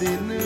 दिन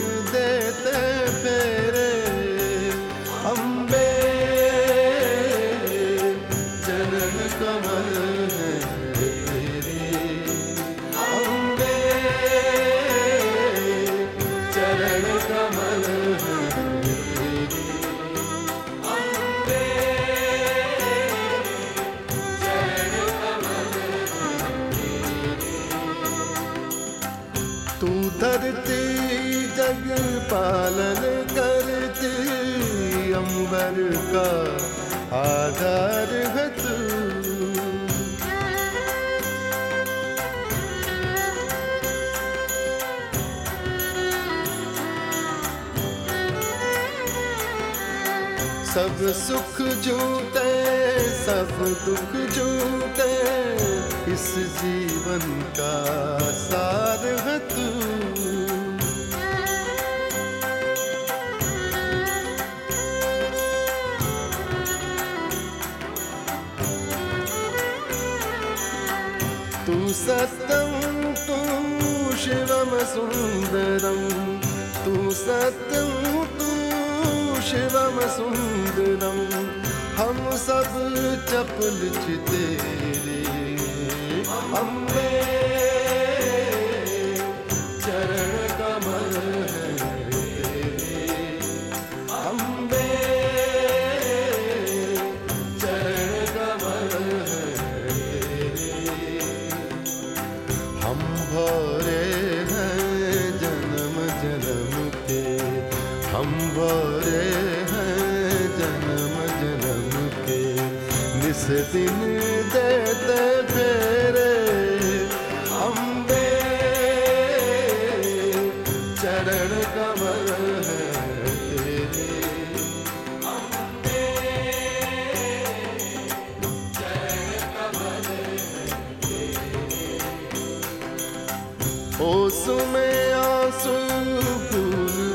अंबर का आधार है तू। सब सुख झूठे सब दुख झूठे इस जीवन का सार है तू। तू सत्यम तू शिवम सुंदरम। तू सत्यम तू शिवम सुंदरम। हम सब चपल तेरे। अम्बे हम भरे हैं जन्म जन्म के। हम भरे हैं जन्म जन्म के। निस दिन देते फेरे ओस आँसू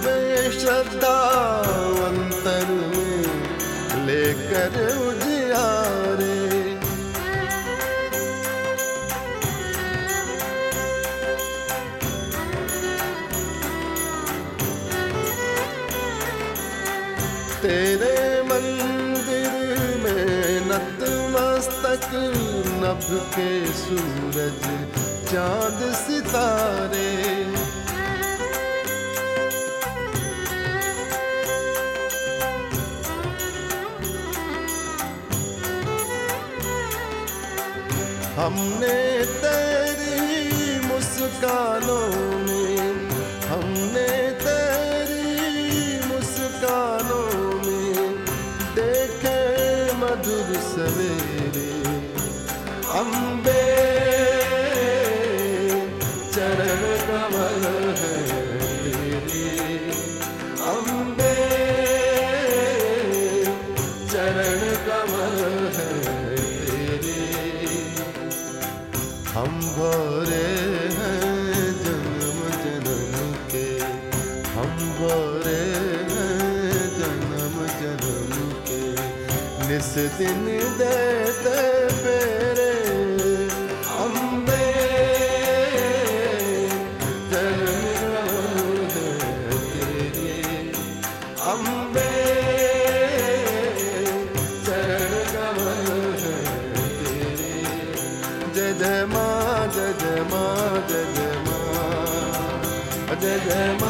में श्रद्धा अंतर में लेकर उजियारे। तेरे मंदिर में नतमस्तक नभ के सूरज चाँद सितारे। हमने तेरी मुस्कानों में हमने तेरी मुस्कानों में देखे मधुर सवेरे। अम्बे भोरे जन्म जन्म के। निस दिन देते फेरे। अम्बे है तेरे। अम्बे जय जय माँ, जय जय माँ, जय जय माँ। जय जय माँ।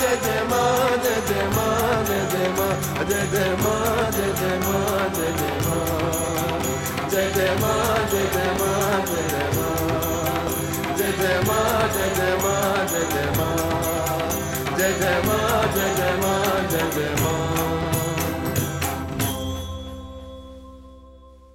जय जय माँ जय जय माँ जय जय माँ जय जय माँ जय जय माँ जय जय